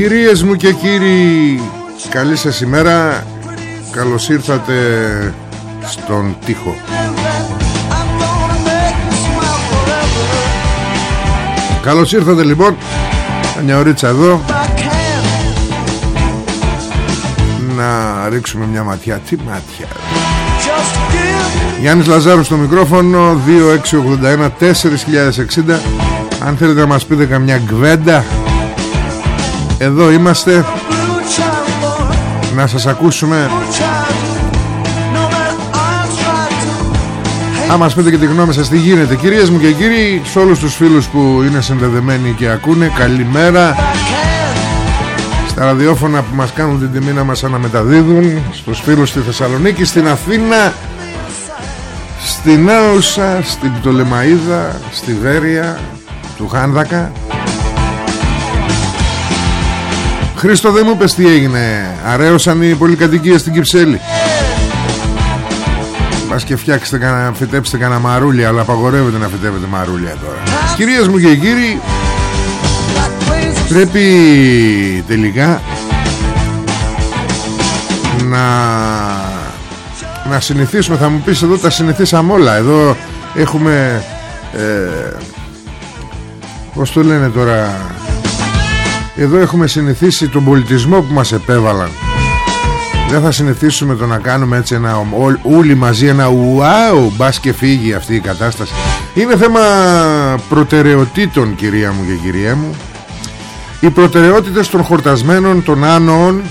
Κυρίες μου και κύριοι Καλή σας ημέρα. Καλώς ήρθατε Στον τοίχο. Καλώς ήρθατε λοιπόν. Μια ωρίτσα εδώ. Να ρίξουμε μια ματιά. Τι ματιά. Γιάννης Λαζάρου στο μικρόφωνο 2681 4060 Αν θέλετε να μας πείτε καμιά γκβέντα εδώ είμαστε. Να σας ακούσουμε. Αν μας πείτε και τη γνώμη σας τι γίνεται. Κυρίες μου και κύριοι Σε όλους τους φίλους που είναι συνδεδεμένοι και ακούνε Καλημέρα. Στα ραδιόφωνα που μας κάνουν την τιμή να μας αναμεταδίδουν Στους φίλους στη Θεσσαλονίκη Στην Αθήνα Στην Άουσα Στην Πτολεμαίδα Στη Βέρεια Του Χάνδακα Χρήστο δεν μου πες τι έγινε. Αρέωσαν οι πολυκατοικίες στην Κυψέλη. Πας και φτιάξετε κανένα, φυτέψετε κανένα μαρούλια Αλλά απαγορεύεται να φυτεύετε μαρούλια τώρα. Κυρίες μου και κύριοι Πρέπει τελικά Να Να συνηθίσουμε. Θα μου πεις εδώ τα συνηθίσαμε όλα. Εδώ έχουμε ε, Πώς το λένε τώρα εδώ έχουμε συνηθίσει τον πολιτισμό που μας επέβαλαν. Δεν θα συνηθίσουμε το να κάνουμε έτσι ένα Όλοι μαζί ένα ουάου Μπας και φύγει αυτή η κατάσταση Είναι θέμα προτεραιοτήτων κυρία μου και κυρία μου. Οι προτεραιότητες των χορτασμένων των άνοων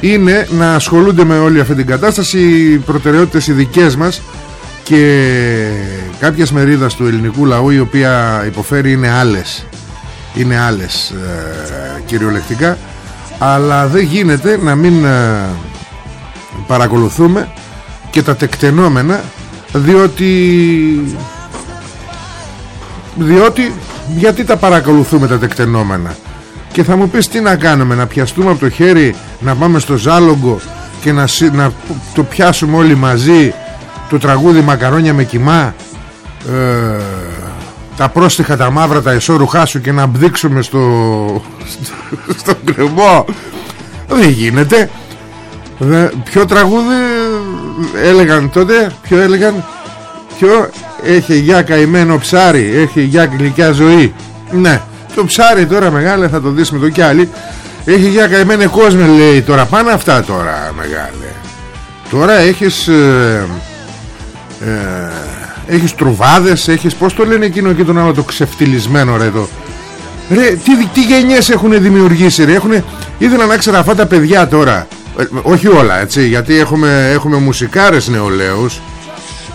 Είναι να ασχολούνται με όλη αυτή την κατάσταση Οι προτεραιότητες οι δικές μας Και κάποιες μερίδας του ελληνικού λαού Η οποία υποφέρει είναι άλλες είναι άλλες ε, κυριολεκτικά αλλά δεν γίνεται να μην ε, παρακολουθούμε και τα τεκτενόμενα διότι διότι γιατί τα παρακολουθούμε τα τεκτενόμενα; Και θα μου πεις τι να κάνουμε να πιαστούμε από το χέρι να πάμε στο ζάλογκο και να, να το πιάσουμε όλοι μαζί το τραγούδι μακαρόνια με κοιμά ε, τα πρόστιχα τα μαύρα τα εσώρουχά σου και να μπδείξουμε στο στο κρεμό. Δεν γίνεται. Δε, ποιο τραγούδι έλεγαν τότε ποιο έλεγαν; Ποιο; Έχει για καημένο ψάρι έχει για γλυκιά ζωή. Ναι το ψάρι τώρα μεγάλε θα το δεις με το κι άλλη έχει για καημένε κόσμο λέει τώρα. Πάνε αυτά τώρα μεγάλε. Τώρα έχεις ε, ε, Έχεις τρουβάδες Έχεις πως το λένε εκείνο και τον άλλο το ξεφτυλισμένο ρε εδώ. Ρε τι, τι γενιές έχουν δημιουργήσει ρε έχουν, Ήθελα να ξέρω αυτά τα παιδιά τώρα. Ε, Όχι όλα έτσι Γιατί έχουμε, έχουμε μουσικάρες νεολαίους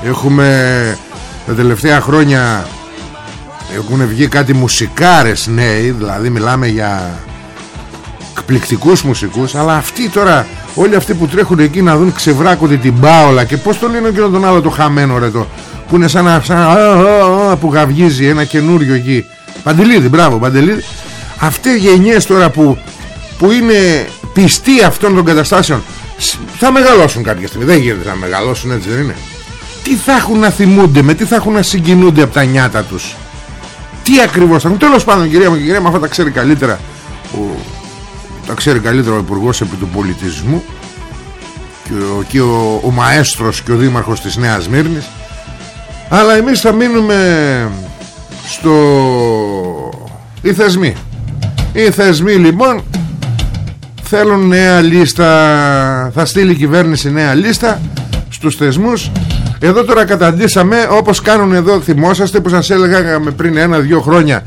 Έχουμε Τα τελευταία χρόνια Έχουν βγει κάτι μουσικάρες νέοι Δηλαδή μιλάμε για Εκπληκτικούς μουσικούς Αλλά αυτοί τώρα Όλοι αυτοί που τρέχουν εκεί να δουν ξεβράκονται την μπάολα Και πως το λένε και τον άλλο το χαμένο ρε το που είναι σαν, να, σαν που γαυγίζει ένα καινούριο εκεί Παντελίδη μπράβο Παντελίδη αυτές οι γενιές τώρα που, που είναι πιστοί αυτών των καταστάσεων θα μεγαλώσουν κάποια στιγμή. Δεν γίνεται να μεγαλώσουν έτσι δεν είναι. Τι θα έχουν να θυμούνται με τι θα έχουν να συγκινούνται από τα νιάτα τους; Τι ακριβώς θα έχουν; Τέλος πάντων κυρία μου και κυρία μου αυτά τα ξέρει καλύτερα ο, τα ξέρει καλύτερα ο Υπουργός επί του Πολιτισμού και ο, και ο, ο Μαέστρος και ο Δήμαρχος της Νέας Μύρνης αλλά εμείς θα μείνουμε στο οι θεσμοί. Οι θεσμοί λοιπόν θέλουν νέα λίστα. Θα στείλει η κυβέρνηση νέα λίστα στους θεσμούς. Εδώ τώρα καταντήσαμε όπως κάνουν εδώ θυμόσαστε που σας έλεγα πριν ένα-δυο χρόνια.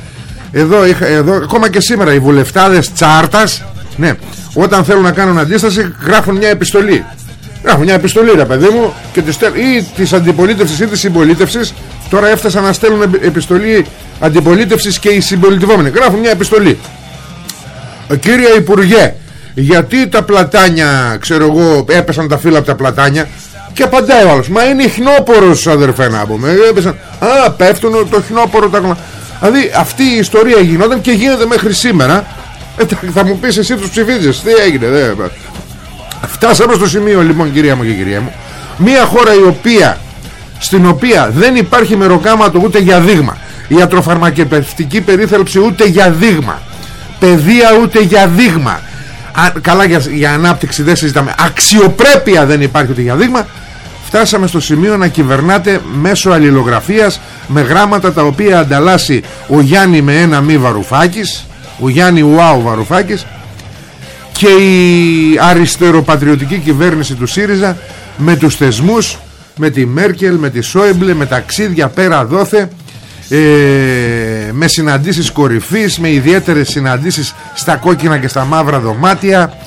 Εδώ, είχα, εδώ ακόμα και σήμερα οι βουλευτάδες τσάρτας ναι, όταν θέλουν να κάνουν αντίσταση γράφουν μια επιστολή γράφουν μια επιστολή ρε παιδί μου και τη στέλ... ή της αντιπολίτευσης ή της συμπολίτευσης. Τώρα έφτασαν να στέλνουν επιστολή αντιπολίτευσης και οι συμπολιτευόμενοι. Γράφουν μια επιστολή. Ε, κύριε Υπουργέ γιατί τα πλατάνια ξέρω εγώ έπεσαν τα φύλλα από τα πλατάνια και απαντάει ο άλλος. Μα είναι χνόπορος αδερφέ να πούμε έπεσαν, Α πέφτουν το χνόπορο τα... Δηλαδή αυτή η ιστορία γινόταν και γίνεται μέχρι σήμερα. Ε, Θα μου πεις εσύ τους ψηφίζεις. Τι έγινε δε, Φτάσαμε στο σημείο λοιπόν κυρία μου και κυρία μου. Μια χώρα η οποία Στην οποία δεν υπάρχει μεροκάματο ούτε για δείγμα. Ιατροφαρμακευτική περίθαλψη ούτε για δείγμα. Παιδεία ούτε για δείγμα. Α, Καλά για, για ανάπτυξη δεν συζητάμε. Αξιοπρέπεια δεν υπάρχει ούτε για δείγμα. Φτάσαμε στο σημείο να κυβερνάτε μέσω αλληλογραφίας με γράμματα τα οποία ανταλλάσσει ο Γιάννη με ένα μη Βαρουφάκης ο Γιάννη Ουάου Βαρουφάκης και η αριστεροπατριωτική κυβέρνηση του ΣΥΡΙΖΑ με τους θεσμούς με τη Μέρκελ, με τη Σόιμπλε με ταξίδια πέρα δόθε ε, με συναντήσεις κορυφής με ιδιαίτερες συναντήσεις στα κόκκινα και στα μαύρα δωμάτια.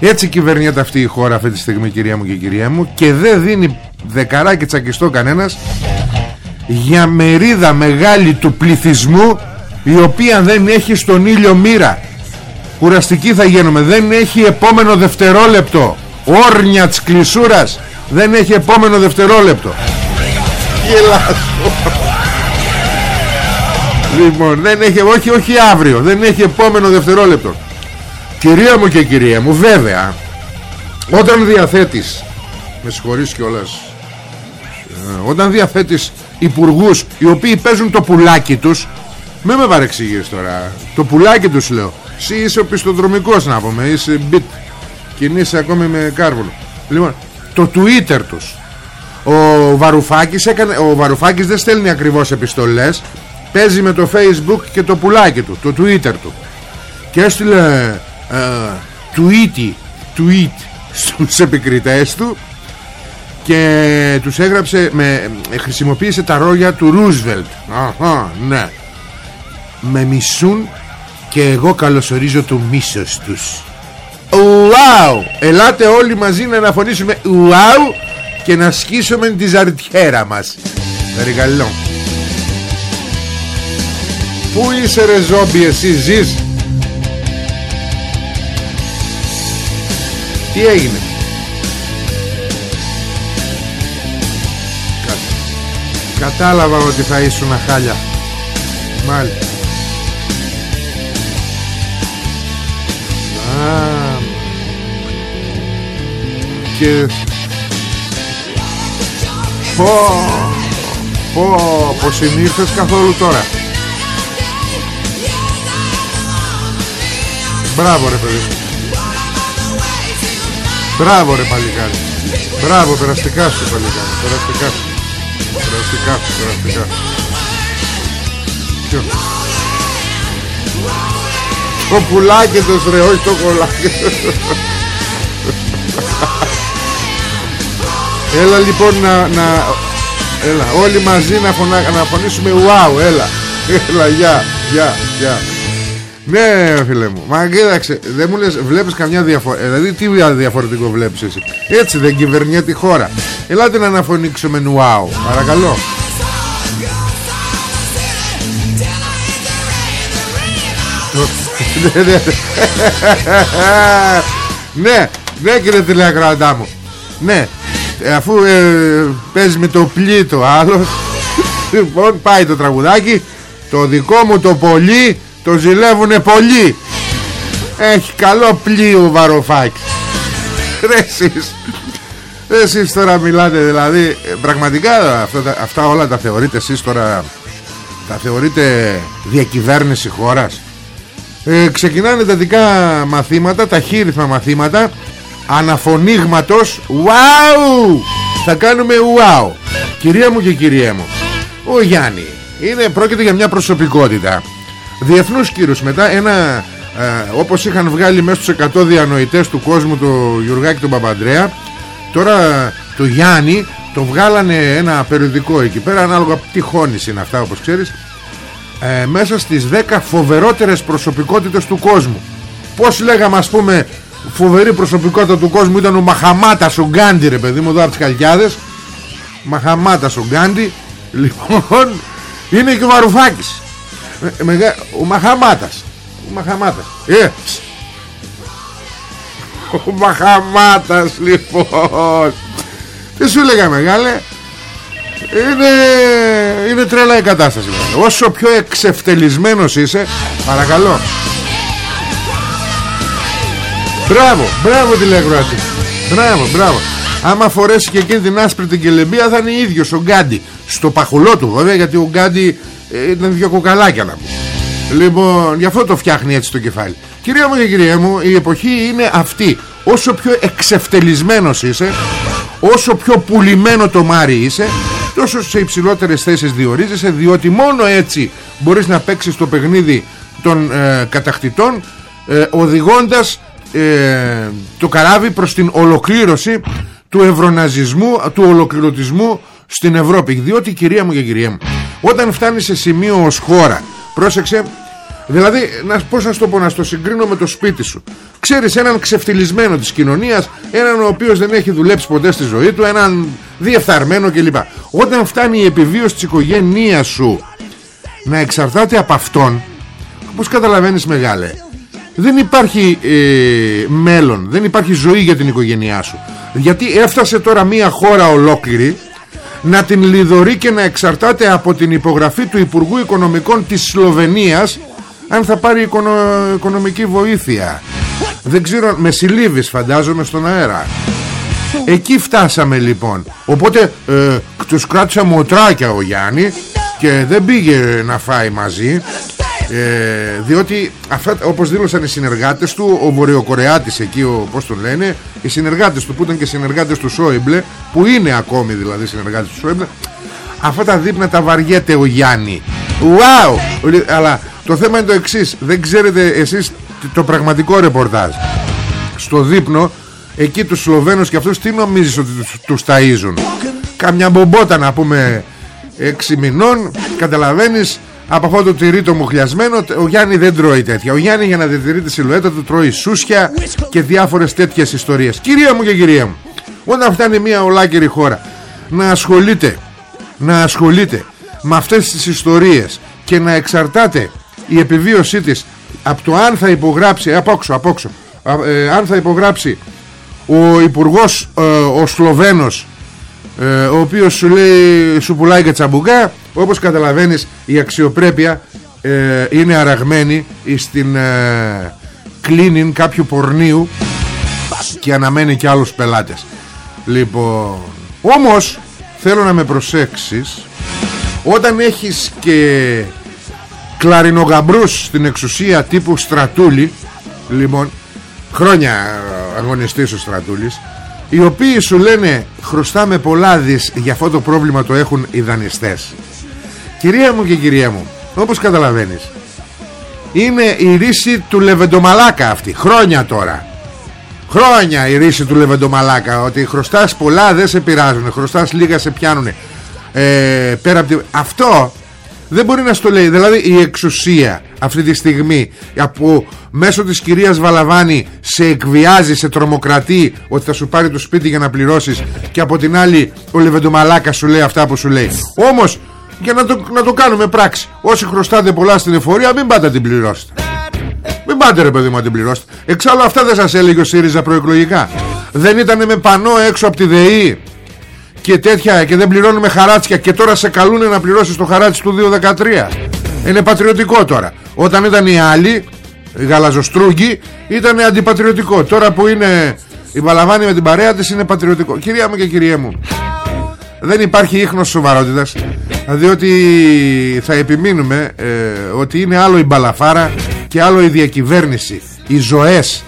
Έτσι κυβερνιέται αυτή η χώρα αυτή τη στιγμή κυρία μου και κυρία μου και δεν δίνει δεκαράκι τσακιστό κανένας για μερίδα μεγάλη του πληθυσμού η οποία δεν έχει στον ήλιο μοίρα κουραστική θα γίνουμε. Δεν έχει επόμενο δευτερόλεπτο. Όρνια της κλεισούρας. Δεν έχει επόμενο δευτερόλεπτο. Λοιπόν δεν έχει όχι όχι αύριο. Δεν έχει επόμενο δευτερόλεπτο. Κυρία μου και κυρία μου βέβαια Όταν διαθέτεις Με συγχωρείς κιόλας ε, Όταν διαθέτεις υπουργούς Οι οποίοι παίζουν το πουλάκι τους Μην με παρεξηγείς τώρα. Το πουλάκι τους λέω Εσύ είσαι ο πιστοδρομικός να πούμε Είσαι bit Κινείσαι ακόμη με κάρβουνο Λοιπόν το Twitter τους. Ο Βαρουφάκης, έκανε, ο Βαρουφάκης δεν στέλνει ακριβώς επιστολές. Παίζει με το facebook και το πουλάκι του Το Twitter του. Και έστειλε tweet, tweet στους επικριτές του και τους έγραψε με, χρησιμοποίησε τα ρόγια του Ρούσβελτ Αχα, ναι. Με μισούν και εγώ καλωσορίζω το μίσος τους. Ουάου! Ελάτε όλοι μαζί να αναφωνήσουμε. Ουάου! Και να σκίσουμε τη ζαρτιέρα μας. Περιγαλλό Πού είσαι ρε ζόμπι εσύ ζεις; Τι έγινε; Κα... Κατάλαβα ότι θα ήσουν χάλια. Μάλιστα Και Πω Πω Πως συνήθες καθόλου τώρα. Μπράβο ρε παιδί μου. Μπράβο ρε παλικάρι. Μπράβο περαστικά σου παλικάρι. Περαστικά σου. Περαστικά σου περαστικά Ποιος; Το πουλάκι τους ρε όχι το κολλάκι Έλα λοιπόν να, να Έλα όλοι μαζί να, φωνα, να φωνήσουμε wow Έλα. Έλα γεια γεια γεια. Ναι φίλε μου Μα κοίταξε Δεν μου λες βλέπεις καμιά διαφορά Δηλαδή τι διαφορετικό βλέπεις εσύ. Έτσι δεν κυβερνιέται τη χώρα. Ελάτε να αναφωνήξουμε νουάου Παρακαλώ. Ναι Ναι κύριε τηλεακροατά μου. Ναι ε, Αφού ε, παίζεις με το πλήτο άλλος Λοιπόν πάει το τραγουδάκι. Το δικό μου το πολύ το ζηλεύουνε πολύ. Έχει καλό πλοίο Βαροφάκη Ρε εσείς. Εσείς τώρα μιλάτε δηλαδή ε, Πραγματικά αυτά, αυτά όλα τα θεωρείτε εσείς τώρα Τα θεωρείτε διακυβέρνηση χώρας; Ε, Ξεκινάνε τα δικά μαθήματα Τα χείριθμα μαθήματα Αναφωνίγματος Wow! Θα κάνουμε wow. Κυρία μου και κυρία μου Ο Γιάννη είναι, Πρόκειται για μια προσωπικότητα. Διεθνούς κύρους μετά Ένα ε, όπως είχαν βγάλει μέσα στους 100 διανοητές του κόσμου το Γιουργάκη τον Παπαντρέα τώρα το Γιάννη το βγάλανε ένα περιοδικό εκεί πέρα ανάλογα τι χώνης είναι αυτά όπως ξέρεις ε, μέσα στις 10 φοβερότερες προσωπικότητες του κόσμου. Πως λέγαμε ας πούμε φοβερή προσωπικότητα του κόσμου ήταν ο Μαχαμάτας ο Γκάντι ρε παιδί μου εδώ από τις Καλκιάδες Μαχαμάτας ο Γκάντι λοιπόν είναι και ο Βαρουφάκης. Ε, ο Μαχαμάτας. Ο Μαχαμάτας. Ε, Ο Μαχαμάτας λοιπόν. Τι σου έλεγα μεγάλε; Είναι, είναι τρέλα η κατάσταση Όσο πιο εξευτελισμένος είσαι Παρακαλώ Μπράβο, μπράβο τηλεκροατή Μπράβο, μπράβο Άμα φορέσει και εκείνη την άσπρη την κελεμπία Θα είναι ίδιος ο Γκάντι Στο παχουλό του βέβαια γιατί ο Γκάντι ε, Ήταν δυο κοκαλάκια να πούμε Λοιπόν, γι' αυτό το φτιάχνει έτσι το κεφάλι. Κυρία μου και κυρία μου, η εποχή είναι αυτή. Όσο πιο εξευτελισμένος είσαι, όσο πιο πουλημένο το μάρι είσαι, τόσο σε υψηλότερες θέσεις διορίζεσαι, διότι μόνο έτσι μπορείς να παίξεις το παιχνίδι των ε, κατακτητών, ε, οδηγώντας ε, το καράβι προς την ολοκλήρωση του ευρωναζισμού, του ολοκληρωτισμού στην Ευρώπη. Διότι κυρία μου και κυρία μου, όταν φτάνει σε σημείο ως χώρα Πρόσεξε Δηλαδή να, πώς να το πω να στο συγκρίνω με το σπίτι σου Ξέρεις έναν ξεφτυλισμένο της κοινωνίας Έναν ο οποίος δεν έχει δουλέψει ποτέ στη ζωή του Έναν διεφθαρμένο κλπ Όταν φτάνει η επιβίωση της οικογένειας σου Να εξαρτάται από αυτόν Πώς καταλαβαίνεις μεγάλε Δεν υπάρχει ε, μέλλον Δεν υπάρχει ζωή για την οικογένειά σου. Γιατί έφτασε τώρα μια χώρα ολόκληρη να την λιδωρεί και να εξαρτάται από την υπογραφή του Υπουργού Οικονομικών της Σλοβενίας αν θα πάρει οικονομική βοήθεια. Δεν ξέρω με συλλήβεις φαντάζομαι στον αέρα. Εκεί φτάσαμε λοιπόν. Οπότε ε, τους κράτησα μοτράκια ο Γιάννη και δεν πήγε να φάει μαζί ε, διότι αυτά, όπως δήλωσαν οι συνεργάτες του ο Βορειοκορεάτης εκεί ο, πώς τον λένε οι συνεργάτες του που ήταν και συνεργάτες του Σόιμπλε που είναι ακόμη δηλαδή συνεργάτες του Σόιμπλε αυτά τα δείπνα τα βαριέται ο Γιάννη Wow! αλλά το θέμα είναι το εξής. δεν ξέρετε εσείς το πραγματικό ρεπορτάζ στο δείπνο εκεί τους Σλοβαίνους και αυτούς τι νομίζεις ότι τους, τους ταΐζουν; Καμιά μπομπότα να πούμε έξι μηνών καταλαβαίνεις; Από αυτό το τυρί το μουχλιασμένο ο Γιάννη δεν τρώει τέτοια. Ο Γιάννη για να διατηρεί τη σιλουέτα του τρώει σούσια και διάφορες τέτοιες ιστορίες. Κυρία μου και κυρία μου όταν φτάνει μια ολάκερη χώρα να ασχολείται να ασχολείται με αυτές τις ιστορίες και να εξαρτάται η επιβίωσή της από το αν θα υπογράψει απόξω, απόξω ε, αν θα υπογράψει ο υπουργός ε, ο Σλοβαίνος ε, ο οποίος σου λέει σου πουλάει και τσαμπουκά όπως καταλαβαίνεις η αξιοπρέπεια ε, είναι αραγμένη στην ε, κλίνιν κάποιου πορνίου και αναμένει και άλλους πελάτες. Λοιπόν όμως θέλω να με προσέξεις όταν έχεις και κλαρινογαμπρούς στην εξουσία τύπου στρατούλη λοιπόν χρόνια αγωνιστής ο στρατούλης οι οποίοι σου λένε χρωστάμε πολλά δις για αυτό το πρόβλημα το έχουν οι δανειστές κυρία μου και κυρία μου όπως καταλαβαίνεις είναι η ρίση του Λεβεντομαλάκα αυτή χρόνια τώρα. Χρόνια η ρίση του Λεβεντομαλάκα ότι χρωστάς πολλά δεν σε πειράζουν χρωστάς λίγα σε πιάνουν ε, πέρα από αυτό δεν μπορεί να στο λέει. Δηλαδή η εξουσία αυτή τη στιγμή από μέσω της κυρίας Βαλαβάνη σε εκβιάζει, σε τρομοκρατεί ότι θα σου πάρει το σπίτι για να πληρώσεις και από την άλλη ο Λεβεντομαλάκας σου λέει αυτά που σου λέει. Όμως για να το, να το κάνουμε πράξη. Όσοι χρωστάτε πολλά στην εφορία μην πάτε την πληρώσετε. Μην πάτε ρε παιδί μου να την πληρώσετε. Εξάλλου αυτά δεν σας έλεγε ο ΣΥΡΙΖΑ προεκλογικά. Δεν ήταν με πανό έξω από τη ΔΕΗ. Και τέτοια και δεν πληρώνουμε χαράτσια. Και τώρα σε καλούν να πληρώσεις το χαράτσι του 2013 είναι πατριωτικό τώρα. Όταν ήταν οι άλλοι οι γαλαζοστρούγκοι ήταν αντιπατριωτικό. Τώρα που είναι Η Βαλαβάνη με την παρέα της είναι πατριωτικό. Κυρία μου και κυριέ μου Δεν υπάρχει ίχνος σοβαρότητας Διότι θα επιμείνουμε ε, Ότι είναι άλλο η μπαλαφάρα Και άλλο η διακυβέρνηση Οι ζωές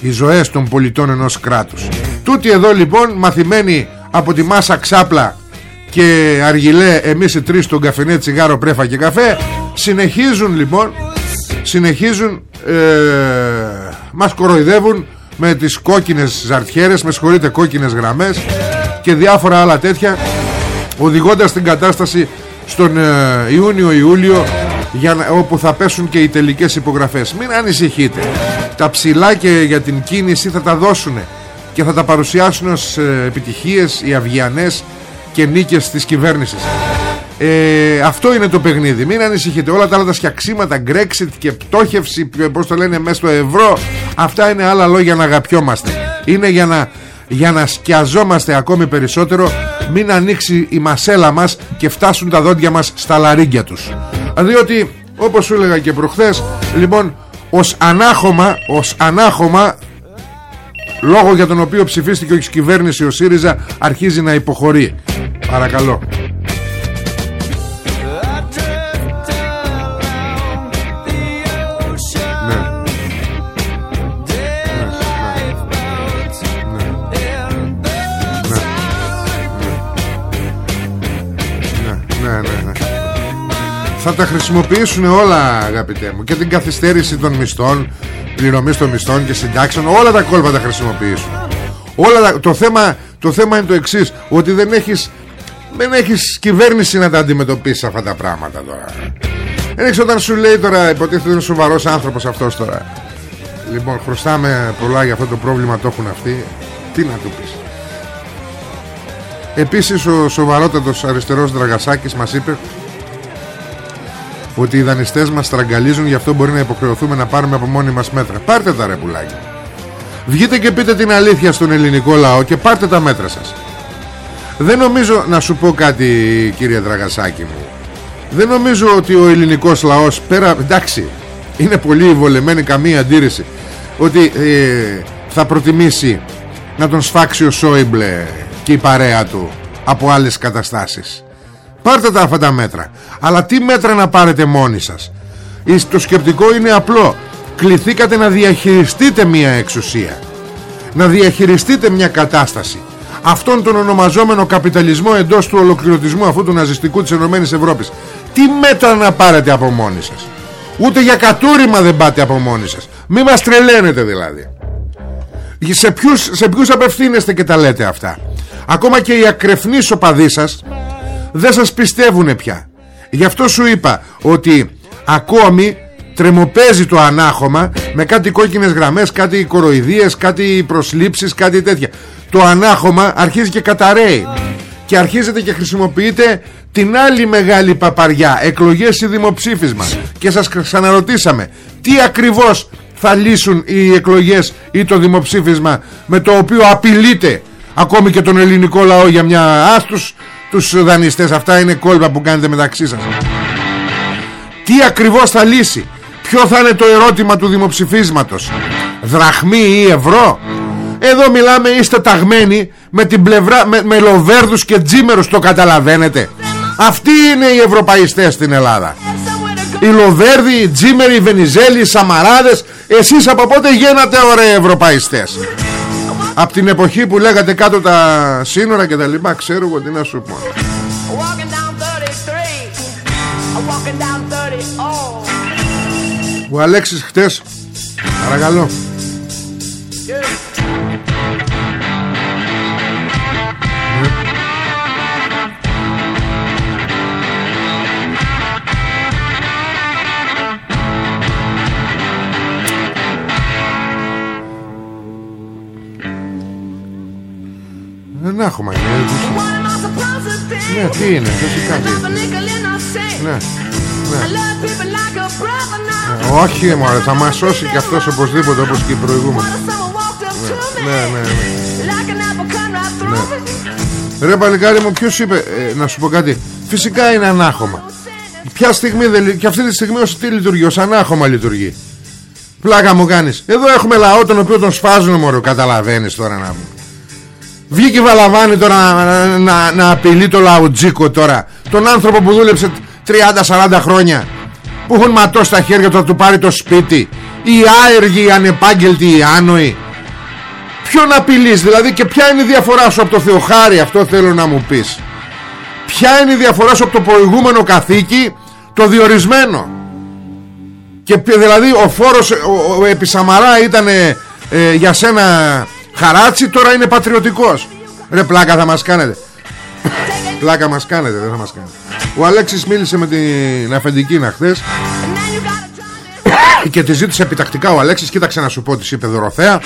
Οι ζωές των πολιτών ενός κράτους. Τούτοι εδώ λοιπόν μαθημένοι Από τη μάσα ξάπλα Και αργιλέ εμείς οι τρεις Τον καφενέ τσιγάρο πρέφα και καφέ Συνεχίζουν λοιπόν Συνεχίζουν ε, Μας κοροϊδεύουν με τις κόκκινες ζαρτιέρες με συγχωρείτε κόκκινες γραμμές και διάφορα άλλα τέτοια οδηγώντας την κατάσταση στον ε, Ιούνιο-Ιούλιο για όπου θα πέσουν και οι τελικές υπογραφές. Μην ανησυχείτε. Τα ψηλά και για την κίνηση θα τα δώσουν και θα τα παρουσιάσουν ως ε, επιτυχίες οι αυγιανές και νίκες της κυβέρνησης. Ε, αυτό είναι το παιχνίδι. Μην ανησυχείτε. Όλα τα άλλα τα σκιαξίματα Brexit και πτώχευση πως το λένε μέσα στο ευρώ αυτά είναι άλλα λόγια να αγαπιόμαστε. Είναι για να, για να σκιαζόμαστε ακόμη περισσότερο μην ανοίξει η μασέλα μας και φτάσουν τα δόντια μας στα λαρίγκια τους. Διότι όπως σου έλεγα και προχθές λοιπόν ως ανάχωμα ως ανάχωμα λόγο για τον οποίο ψηφίστηκε ο κυβέρνηση ο ΣΥΡΙΖΑ αρχίζει να υποχωρεί. Παρακαλώ θα τα χρησιμοποιήσουν όλα αγαπητέ μου και την καθυστέρηση των μισθών πληρωμής των μισθών και συντάξεων. Όλα τα κόλπα τα χρησιμοποιήσουν. Όλα το, θέμα, το θέμα είναι το εξής ότι δεν έχεις δεν έχεις κυβέρνηση να τα αντιμετωπίσεις αυτά τα πράγματα τώρα. Δεν έχεις όταν σου λέει τώρα υποτίθεται είναι σοβαρός άνθρωπος αυτός τώρα. Λοιπόν χρωστάμε πολλά για αυτό το πρόβλημα το έχουν αυτοί. Τι να του πεις. Επίσης ο σοβαρότατος αριστερός Δραγασάκης μας είπε ότι οι δανειστές μας στραγγαλίζουν γι' αυτό μπορεί να υποχρεωθούμε να πάρουμε από μόνοι μας μέτρα. Πάρτε τα ρε πουλάκι. Βγείτε και πείτε την αλήθεια στον ελληνικό λαό και πάρτε τα μέτρα σας. Δεν νομίζω να σου πω κάτι κύριε Δραγασάκη μου. Δεν νομίζω ότι ο ελληνικός λαός πέρα... Εντάξει, είναι πολύ βολεμένη καμία αντίρρηση ότι ε, θα προτιμήσει να τον σφάξει ο Σόιμπλε και η παρέα του από άλλες καταστάσεις. Πάρτε τα αυτά τα μέτρα. Αλλά τι μέτρα να πάρετε μόνοι σας; Το σκεπτικό είναι απλό. Κληθήκατε να διαχειριστείτε μια εξουσία. Να διαχειριστείτε μια κατάσταση. Αυτόν τον ονομαζόμενο καπιταλισμό εντός του ολοκληρωτισμού αυτού του ναζιστικού της Ενωμένης Ευρώπης. Τι μέτρα να πάρετε από μόνοι σας; Ούτε για κατούριμα δεν πάτε από μόνοι σας. Μη μας τρελαίνετε δηλαδή. Σε ποιους, σε ποιους απευθύνεστε και τα λέτε αυτά; Ακόμα και οι ακρεφνείς οπαδοί σας δεν σας πιστεύουνε πια Γι' αυτό σου είπα ότι ακόμη τρεμοπέζει το ανάχωμα με κάτι κόκκινες γραμμές, κάτι κοροϊδίες, κάτι προσλήψεις, κάτι τέτοια. Το ανάχωμα αρχίζει και καταραίει και αρχίζεται και χρησιμοποιείται την άλλη μεγάλη παπαριά, εκλογές ή δημοψήφισμα. Και σας ξαναρωτήσαμε, τι ακριβώς θα λύσουν οι εκλογές ή το δημοψήφισμα με το οποίο απειλείται ακόμη και τον ελληνικό λαό για μια άστους τους δανειστές αυτά είναι κόλπα που κάνετε μεταξύ σας. Τι ακριβώς θα λύσει; Ποιο θα είναι το ερώτημα του δημοψηφίσματος; Δραχμή ή ευρώ; Εδώ μιλάμε είστε ταγμένοι με την πλευρά με, με λοβέρδους και τζίμερους το καταλαβαίνετε. Αυτοί είναι οι ευρωπαϊστές στην Ελλάδα. Οι Λοβέρδοι, οι Τζίμεροι, οι Βενιζέλοι, οι Σαμαράδες. Εσείς από πότε γίνατε ωραίοι ευρωπαϊστές; Από την εποχή που λέγατε κάτω τα σύνορα και τα λοιπά Ξέρω εγώ τι να σου πω. Ο Αλέξης χτες Παρακαλώ Δεν έχω μαγιά Ναι τι είναι Φυσικά τι Ναι Ναι. Όχι μωρέ θα μας σώσει και αυτός οπωσδήποτε όπως και οι προηγούμενοι. Ναι, ναι, ναι, ναι. Ρε παλικάρι μου ποιος είπε ε, Να σου πω κάτι. Φυσικά είναι ανάχωμα. Ποια στιγμή δεν, Και αυτή τη στιγμή ως τι λειτουργεί Ως ανάχωμα λειτουργεί. Πλάκα μου κάνεις. Εδώ έχουμε λαό τον οποίο τον σφάζουν μωρό Καταλαβαίνεις τώρα να μου Βγήκε Βαλαβάνη τώρα να, να, να απειλεί το λαουτζίκο τώρα. Τον άνθρωπο που δούλεψε 30-40 χρόνια Που έχουν ματώσει τα χέρια του να του πάρει το σπίτι. Οι άεργοι, οι ανεπάγγελτοι, οι άνοιοι. Ποιον απειλείς δηλαδή και ποια είναι η διαφορά σου από το Θεοχάρη Αυτό θέλω να μου πεις. Ποια είναι η διαφορά σου από το προηγούμενο καθήκη Το διορισμένο. Και δηλαδή ο φόρος ο, ο, επί Σαμαρά ήταν ε, για σένα χαράτσι Τώρα είναι πατριωτικός. Ρε πλάκα θα μας κάνετε. Πλάκα μας κάνετε δεν θα μας κάνετε. Ο Αλέξης μίλησε με την αφεντική χθες Και τη ζήτησε επιτακτικά ο Αλέξης. Κοίταξε να σου πω τι είπε Δωροθέα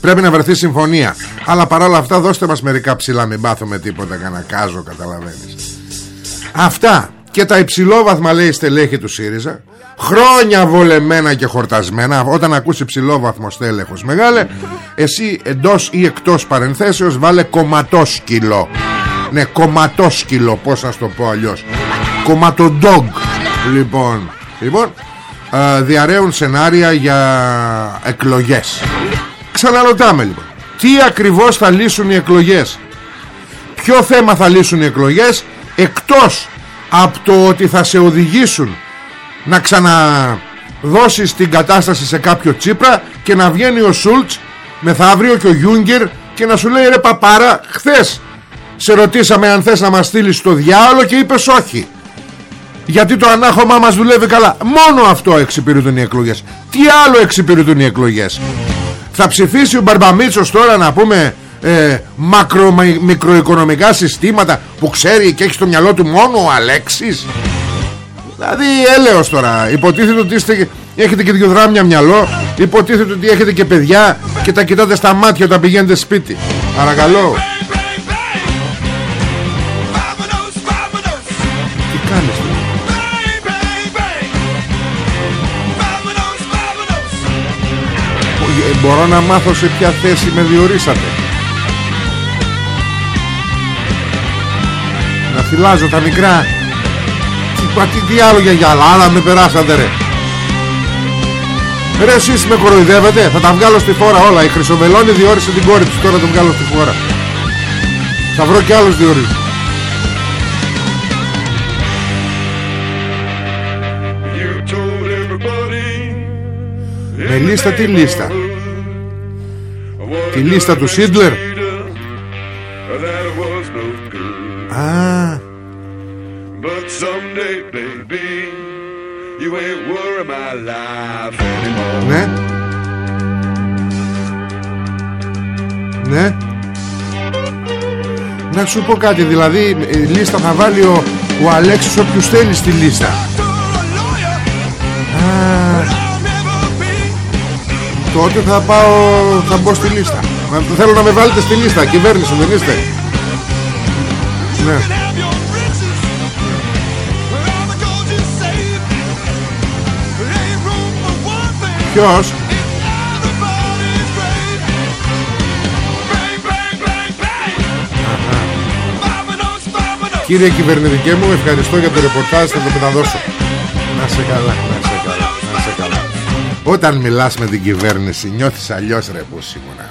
Πρέπει να βρεθεί συμφωνία. Αλλά παρόλα αυτά δώστε μας μερικά ψηλά Μην πάθουμε τίποτα κανένα κάζο καταλαβαίνεις. Αυτά. Και τα υψηλόβαθμα λέει στελέχη του ΣΥΡΙΖΑ Χρόνια βολεμένα και χορτασμένα. Όταν ακούσει υψηλόβαθμο στέλεχος μεγάλε Εσύ εντός ή εκτός παρενθέσεως Βάλε κομματόσκυλο. Ναι κομματόσκυλο Πώς να το πω αλλιώς. Κομματοντόγκ. Λοιπόν Λοιπόν διαραίουν σενάρια για εκλογές. Ξαναρωτάμε λοιπόν Τι ακριβώς θα λύσουν οι εκλογές; Ποιο θέμα θα λύσουν οι εκλογές Εκτός από το ότι θα σε οδηγήσουν Να ξαναδώσεις την κατάσταση σε κάποιο τσίπρα Και να βγαίνει ο Σούλτς Μεθαύριο και ο Γιούγκερ Και να σου λέει ρε παπάρα Χθες σε ρωτήσαμε αν θες να μας στείλεις στο διάολο Και είπες όχι γιατί το ανάχωμά μας δουλεύει καλά. Μόνο αυτό εξυπηρετούν οι εκλογές. Τι άλλο εξυπηρετούν οι εκλογές. Θα ψηφίσει ο Μπαρμπαμίτσος τώρα να πούμε ε, μακρο, μικροοικονομικά συστήματα που ξέρει και έχει στο μυαλό του μόνο ο Αλέξης; Δηλαδή έλεος τώρα. Υποτίθεται ότι είστε, έχετε και δυο δράμια μυαλό. Υποτίθεται ότι έχετε και παιδιά και τα κοιτάτε στα μάτια όταν πηγαίνετε σπίτι. Παρακαλώ. Μπορώ να μάθω σε ποια θέση με διορίσατε. Να φυλάζω τα μικρά Τι, τι άλλο για γυάλα Άλλα με περάσατε ρε. Ρε εσείς με κοροϊδεύετε; Θα τα βγάλω στη φόρα όλα. Η Χρυσοβελώνη διόρισε την κόρη της Τώρα το βγάλω στη φόρα. Θα βρω και άλλους διορίζουν Με λίστα τι λίστα; Τη λίστα του Σίντλερ Ναι. Ναι. Να σου πω κάτι Δηλαδή λίστα θα βάλει ο, ο Αλέξης όποιους θέλεις στη λίστα. Τότε θα πάω θα μπω στη λίστα. Θέλω να με βάλετε στη λίστα κυβέρνηση δεν είστε. Ναι Ποιος; Κύριε κυβερνητικέ μου ευχαριστώ για το ρεπορτάζ θα το μεταδώσω. Να σε καλά Να σε καλά Να σε καλά. Όταν μιλάς με την κυβέρνηση Νιώθεις αλλιώς ρε που σίγουρα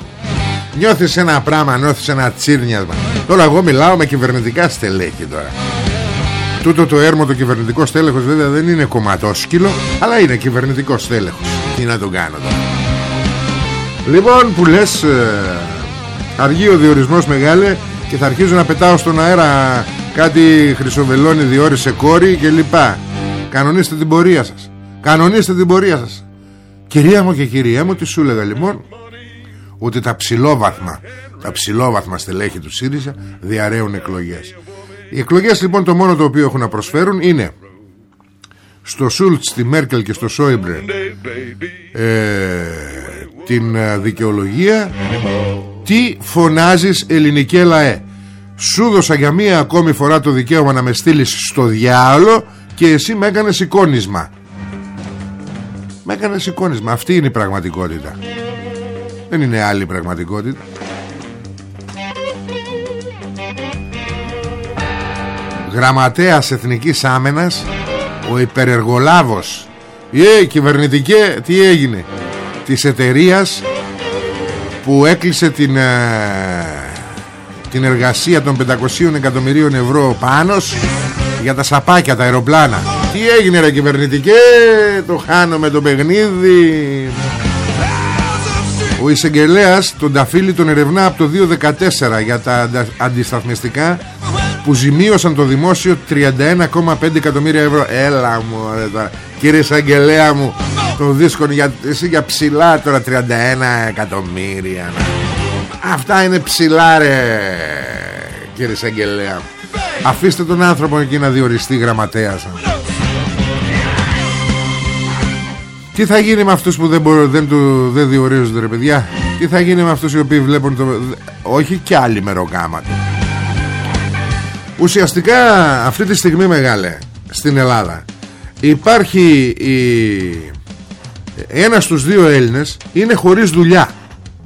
Νιώθεις ένα πράγμα Νιώθεις ένα τσίρνιασμα. Τώρα εγώ μιλάω με κυβερνητικά στελέχη τώρα. Τούτο το έρμο το κυβερνητικό στέλεχος βέβαια δεν είναι κομματόσκυλο Αλλά είναι κυβερνητικό στέλεχος Τι να τον κάνω τώρα. Λοιπόν που λες ε, Αργεί ο διορισμός μεγάλε Και θα αρχίζω να πετάω στον αέρα Κάτι χρυσοβελώνει διόρισε κόρη και λοιπά Κανονίστε την πορεία σας. Κανονίστε την πορεία σας. Κυρία μου και κυρία μου τι σου έλεγα λοιπόν Ότι τα ψηλόβαθμα Τα ψηλόβαθμα στελέχη του ΣΥΡΙΖΑ Διαραίουν εκλογές. Οι εκλογές λοιπόν το μόνο το οποίο έχουν να προσφέρουν Είναι Στο Σούλτς, στη Μέρκελ και στο Σόιμπρε ε, Την ε, δικαιολογία. Τι φωνάζεις ελληνικέ λαέ; Σου δώσα για μία ακόμη φορά το δικαίωμα να με στείλεις στο διάολο Και εσύ με έκανες εικόνισμα. Με έκανες εικόνισμα. Αυτή είναι η πραγματικότητα. Δεν είναι άλλη πραγματικότητα. Γραμματέας Εθνικής Άμενας Ο υπερεργολάβος Ε, κυβερνητικέ, τι έγινε; Της εταιρείας που έκλεισε την, ε, την εργασία των 500 εκατομμυρίων ευρώ πάνω για τα σαπάκια, τα αεροπλάνα. Τι έγινε ρε κυβερνητικέ, το χάνω με το παιχνίδι. Ο εισαγγελέας τον Ταφίλη τον ερευνά από το 2014 για τα αντισταθμιστικά που ζημίωσαν το δημόσιο 31,5 εκατομμύρια ευρώ. Έλα μου, ρε, κύριε εισαγγελέα μου, το δύσκολο για, εσύ για ψηλά τώρα 31 εκατομμύρια. Αυτά είναι ψηλά ρε, κύριε εισαγγελέα Αφήστε τον άνθρωπο εκεί να διοριστεί γραμματέας. Τι θα γίνει με αυτούς που δεν, μπορούν, δεν, του, δεν διορίζονται ρε παιδιά; Τι θα γίνει με αυτούς οι οποίοι βλέπουν το... Όχι και άλλοι μεροκάματο Ουσιαστικά αυτή τη στιγμή μεγάλε Στην Ελλάδα Υπάρχει η... Ένας στους δύο Έλληνες Είναι χωρίς δουλειά.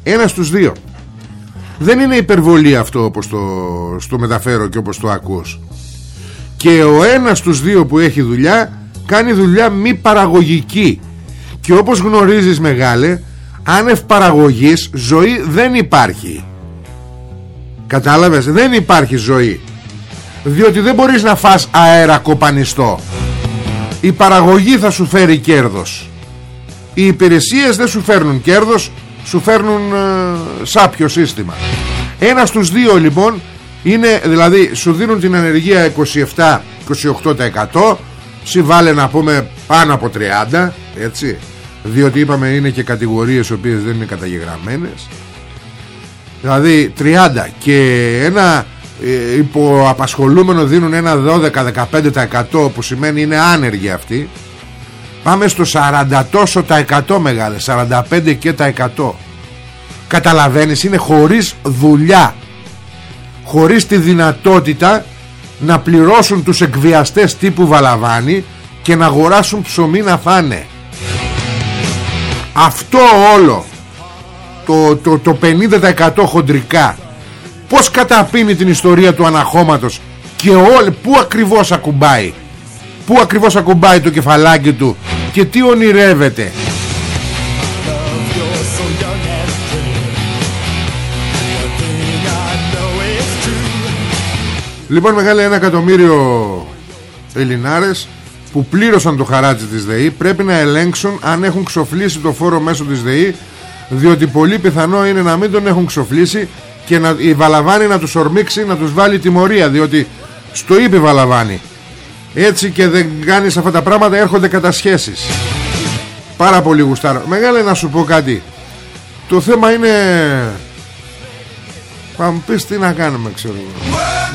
Ένας στους δύο. Δεν είναι υπερβολή αυτό όπως το, στο μεταφέρω και όπως το ακούς. Και ο ένας στους δύο που έχει δουλειά Κάνει δουλειά μη παραγωγική. Και όπως γνωρίζεις μεγάλε Άνευ παραγωγής ζωή δεν υπάρχει. Κατάλαβες Δεν υπάρχει ζωή Διότι δεν μπορείς να φας αέρα κοπανιστό. Η παραγωγή θα σου φέρει κέρδος. Οι υπηρεσίες δεν σου φέρνουν κέρδος Σου φέρνουν ε, σάπιο σύστημα. Ένας στους δύο λοιπόν είναι, δηλαδή σου δίνουν την ανεργία 27-28% Συμβάλλε να πούμε πάνω από 30 Έτσι. Διότι είπαμε είναι και κατηγορίες οι οποίες δεν είναι καταγεγραμμένες. Δηλαδή 30 και ένα ε, υποαπασχολούμενο δίνουν ένα 12-15% που σημαίνει είναι άνεργοι αυτοί. Πάμε στο 40 τόσος τα 100 μεγάλε 45 και τα 100 καταλαβαίνεις είναι χωρίς δουλειά χωρίς τη δυνατότητα να πληρώσουν τους εκβιαστές τύπου Βαλαβάνη και να αγοράσουν ψωμί να φάνε. Αυτό όλο το, το, το 50% χοντρικά πως καταπίνει την ιστορία του αναχώματος και όλη πού ακριβώς ακουμπάει; Πού ακριβώς ακουμπάει το κεφαλάκι του και τι ονειρεύεται; Λοιπόν μεγάλη ένα εκατομμύριο Ελληνάρες που πλήρωσαν το χαράτσι της ΔΕΗ πρέπει να ελέγξουν αν έχουν ξοφλήσει το φόρο μέσω της ΔΕΗ διότι πολύ πιθανό είναι να μην τον έχουν ξοφλήσει και να, η Βαλαβάνη να τους ορμήξει να τους βάλει τιμωρία διότι στο είπε η Βαλαβάνη. Έτσι και δεν κάνεις αυτά τα πράγματα έρχονται κατασχέσεις. Πάρα πολύ γουστάρο μεγάλε να σου πω κάτι. Το θέμα είναι θα μου πεις τι να κάνουμε ξέρω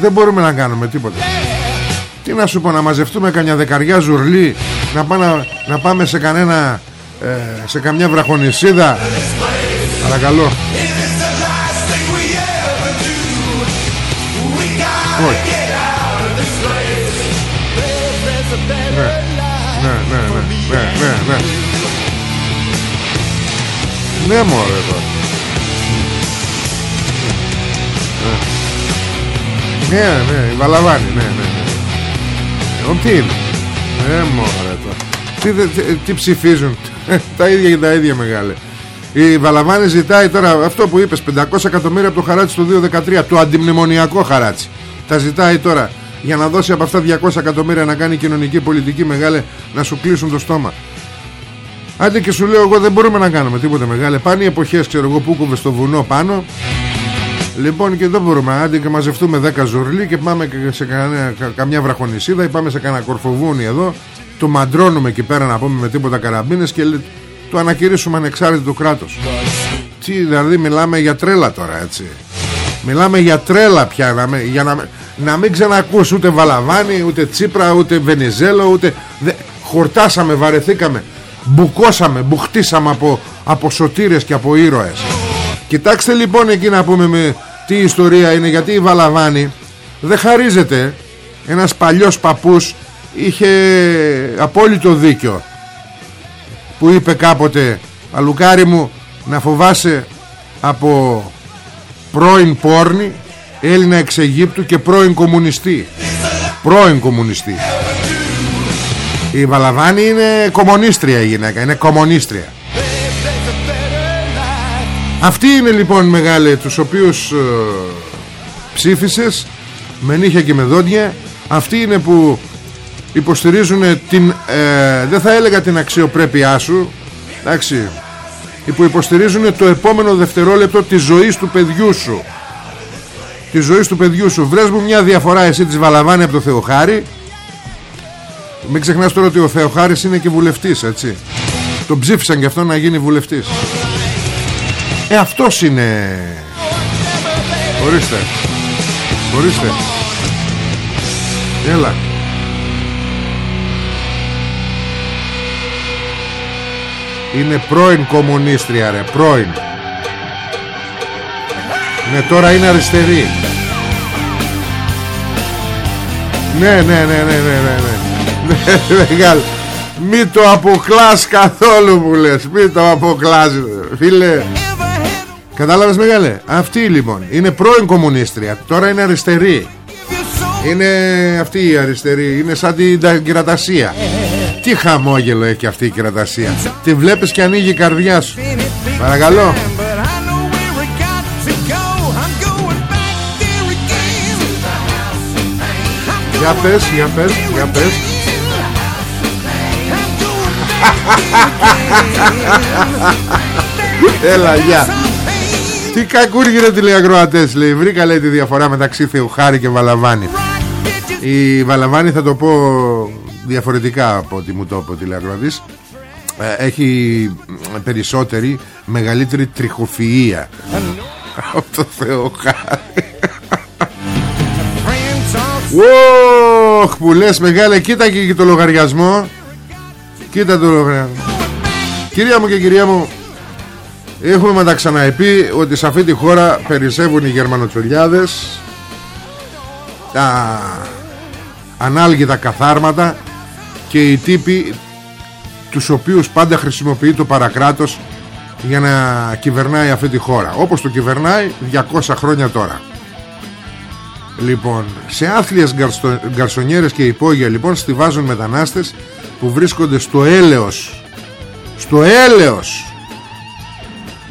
δεν μπορούμε να κάνουμε τίποτα. Τι να σου πω να μαζευτούμε καμιά δεκαριά ζουρλί να, πάμε, να πάμε σε κανένα ε, σε καμιά βραχονισίδα. Παρακαλώ όχι ναι, ναι, ναι, ναι, ναι, ναι, ναι. Ναι. Μωρέ τώρα. Ναι, ναι, η Βαλαβάνη, ναι, ναι, ναι. Τι είναι; Ε μωρέ τι, τι, τι ψηφίζουν; Τα ίδια και τα ίδια μεγάλε. Η Βαλαβάνη ζητάει τώρα αυτό που είπες 500 εκατομμύρια από το χαράτσι του 2013 Το αντιμνημονιακό χαράτσι Τα ζητάει τώρα για να δώσει από αυτά 200 εκατομμύρια να κάνει κοινωνική πολιτική μεγάλε να σου κλείσουν το στόμα. Άντε και σου λέω εγώ δεν μπορούμε να κάνουμε τίποτα μεγάλε. Πάνε οι εποχές ξέρω εγώ που κούβες στο βουνό πάνω. Λοιπόν και δεν μπορούμε. Άντε και μαζευτούμε 10 ζουρλί και πάμε σε καμιά, καμιά βραχονισίδα ή πάμε σε κανένα κορφοβούνι εδώ. Το μαντρώνουμε εκεί πέρα να πούμε με τίποτα καραμπίνες και το ανακηρύσουμε ανεξάρτητο κράτος. Τι δηλαδή μιλάμε για τρέλα τώρα έτσι Μιλάμε για τρέλα πια να, Για να, να μην ξανακούς ούτε Βαλαβάνη Ούτε Τσίπρα ούτε Βενιζέλο ούτε, δε, Χορτάσαμε βαρεθήκαμε Μπουκώσαμε, μπουχτίσαμε από, από σωτήρες και από ήρωες. Κοιτάξτε λοιπόν εκεί να πούμε με τι ιστορία είναι γιατί η Βαλαβάνη δεν χαρίζεται. Ένας παλιός παππούς είχε απόλυτο δίκιο που είπε κάποτε αλουκάρι μου να φοβάσαι από πρώην πόρνη Έλληνα εξ Αιγύπτου και πρώην κομμουνιστή. Πρώην κομμουνιστή. Η Βαλαβάνη είναι κομμονίστρια η γυναίκα Είναι κομμονίστρια. Αυτοί είναι λοιπόν μεγάλοι Τους οποίους ε, ψήφισες Με νύχια και με δόντια. Αυτοί είναι που υποστηρίζουν την ε, δεν θα έλεγα την αξιοπρέπειά σου εντάξει που υποστηρίζουν το επόμενο δευτερόλεπτο της ζωής του παιδιού σου. Της ζωής του παιδιού σου. Βρες μου μια διαφορά εσύ της Βαλαβάνη από το Θεοχάρη. Μην ξεχνάς τώρα ότι ο Θεοχάρης είναι και βουλευτής έτσι. Τον ψήφισαν και αυτό να γίνει βουλευτής. Ε αυτός είναι. Ορίστε. Ορίστε. Έλα Είναι πρώην κομμουνίστρια ρε Πρώην. Ναι τώρα είναι αριστερή. Ναι ναι ναι ναι ναι ναι ναι. Μεγάλο Μη το αποκλάς καθόλου που λες. Μη το αποκλάς Φίλε. Κατάλαβες μεγάλε. Αυτή λοιπόν είναι πρώην κομμουνίστρια. Τώρα είναι αριστερή. Είναι αυτή η αριστερή. Είναι σαν την κυρατασία τι χαμόγελο έχει αυτή η κρατασία. Τη βλέπεις και ανοίγει η καρδιά σου. Παρακαλώ. Για πες, για πες, για πες. Έλα, γεια. Τι κακούργοι τηλεακροατές λέει. Βρήκα λέει τη διαφορά μεταξύ Θεοχάρη και Βαλαβάνη. Η Βαλαβάνη θα το πω διαφορετικά από ό,τι μου το είπε ο τηλεακροατής ε, έχει περισσότερη μεγαλύτερη τριχοφυΐα. Από το Θεό Ωχ που λες μεγάλε κοίτα και το λογαριασμό. Κοίτα το λογαριασμό. Κυρία μου και κυρία μου Έχουμε μεταξαναεπεί ότι σε αυτή τη χώρα περισσεύουν οι γερμανοτσολιάδες τα ανάλγητα καθάρματα και οι τύποι τους οποίους πάντα χρησιμοποιεί το παρακράτος για να κυβερνάει αυτή τη χώρα. Όπως το κυβερνάει 200 χρόνια τώρα. Λοιπόν σε άθλιες γκαρσο, γκαρσονιέρες και υπόγεια λοιπόν στηβάζουν μετανάστες που βρίσκονται στο έλεος. Στο έλεος!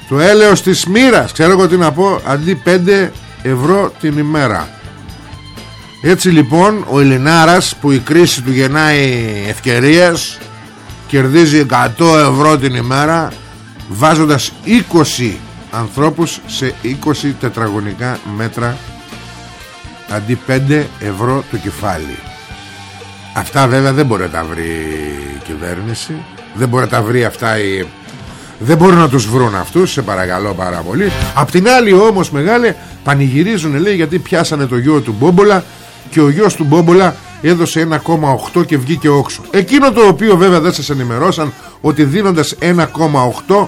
Το έλεος της μοίρας. Ξέρω εγώ τι να πω. Αντί 5 ευρώ την ημέρα έτσι λοιπόν ο Ελληνάρας που η κρίση του γεννάει ευκαιρίες κερδίζει 100 ευρώ την ημέρα βάζοντας 20 ανθρώπους σε 20 τετραγωνικά μέτρα αντί 5 ευρώ το κεφάλι. Αυτά βέβαια δεν μπορεί να τα βρει η κυβέρνηση δεν μπορεί να τα βρει αυτά η... δεν μπορούν να τους βρουν αυτούς σε παρακαλώ πάρα πολύ απ' την άλλη όμως μεγάλε πανηγυρίζουν λέει γιατί πιάσανε το γιο του Μπόμπολα και ο γιος του Μπόμπολα έδωσε 1,8 και βγήκε όξο. Εκείνο το οποίο βέβαια δεν σας ενημερώσαν ότι δίνοντας 1,8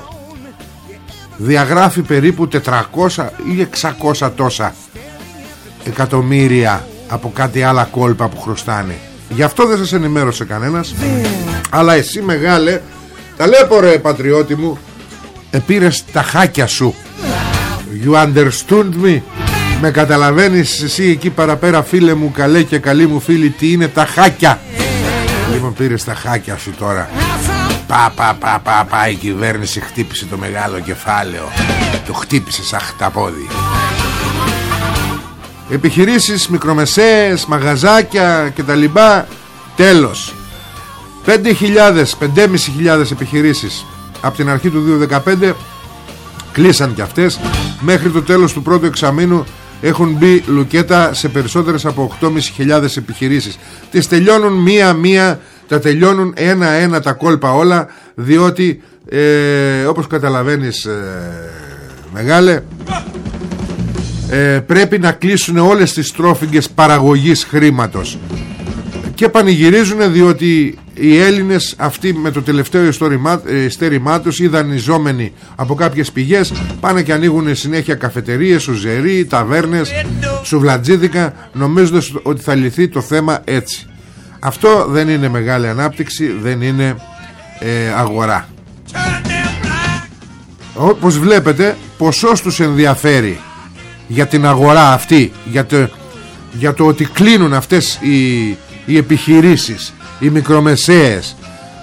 διαγράφει περίπου 400 ή 600 τόσα εκατομμύρια από κάτι άλλα κόλπα που χρωστάνε. Γι' αυτό δεν σας ενημέρωσε κανένας. Αλλά εσύ μεγάλε τα λέω ρε πατριώτη μου επήρες τα χάκια σου. You understood me με καταλαβαίνεις εσύ εκεί παραπέρα φίλε μου καλέ και καλή μου φίλη Τι είναι τα χάκια; Λοιπόν πήρες τα χάκια σου τώρα. Πα πα πα πα πα Η κυβέρνηση χτύπησε το μεγάλο κεφάλαιο. Το χτύπησε σαν χταπόδι. Επιχειρήσεις μικρομεσαίες Μαγαζάκια και τα λοιπά. Τέλος. 5.000 5.500 επιχειρήσεις. Από την αρχή του 2015 Κλείσαν και αυτές. Μέχρι το τέλος του πρώτου εξαμήνου έχουν μπει λουκέτα σε περισσότερες από 8.500 επιχειρήσεις. Τις τελειώνουν μία-μία τα τελειώνουν ένα-ένα τα κόλπα όλα διότι ε, όπως καταλαβαίνεις ε, μεγάλε ε, πρέπει να κλείσουν όλες τις τρόφιγγες παραγωγής χρήματος. Και πανηγυρίζουν διότι οι Έλληνες αυτοί με το τελευταίο ειστέρημά τους ή δανειζόμενοι από κάποιες πηγές πάνε και ανοίγουν συνέχεια καφετερίες, σουζερί, ταβέρνες, σουβλατζίδικα νομίζοντας ότι θα λυθεί το θέμα έτσι. Αυτό δεν είναι μεγάλη ανάπτυξη, δεν είναι ε, αγορά. Όπως βλέπετε ποσός τους ενδιαφέρει για την αγορά αυτή, για το, για το ότι κλείνουν αυτές οι, οι επιχειρήσεις οι μικρομεσαίες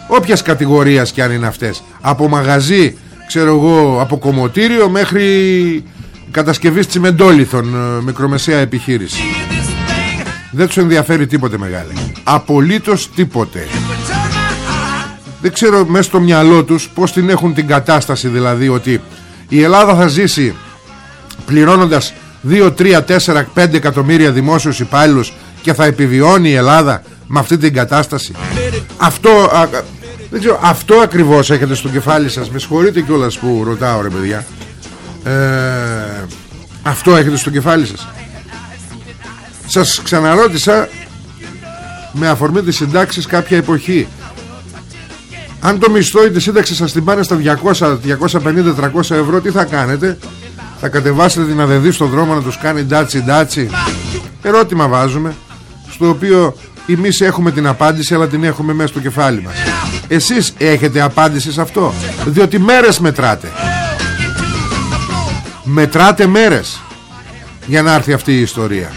όποιας κατηγορίας κι αν είναι αυτές. Από μαγαζί ξέρω εγώ από κομμωτήριο μέχρι κατασκευής τσιμεντόλιθων ε, μικρομεσαία επιχείρηση. Δεν τους ενδιαφέρει τίποτε μεγάλη. Απολύτως τίποτε. Δεν ξέρω μέσα στο μυαλό τους πως την έχουν την κατάσταση δηλαδή ότι η Ελλάδα θα ζήσει πληρώνοντας 2, 3, 4, 5 εκατομμύρια δημόσιους υπάλληλους και θα επιβιώνει η Ελλάδα με αυτή την κατάσταση. Αυτό, α, δεν ξέρω, αυτό ακριβώς έχετε στο κεφάλι σας. Με συγχωρείτε κιόλας που ρωτάω ρε παιδιά. Ε, αυτό έχετε στο κεφάλι σας. Σας ξαναρώτησα με αφορμή τις συντάξεις κάποια εποχή. Αν το μισθό ή τη σύνταξη σας την πάνε στα 200, 250, 300 ευρώ τι θα κάνετε; Θα κατεβάσετε την αδεδή στον δρόμο να τους κάνει ντάτσι ντάτσι ερώτημα βάζουμε στο οποίο εμείς έχουμε την απάντηση αλλά την έχουμε μέσα στο κεφάλι μας. Εσείς έχετε απάντηση σε αυτό; Διότι μέρες μετράτε. Μετράτε μέρες για να έρθει αυτή η ιστορία.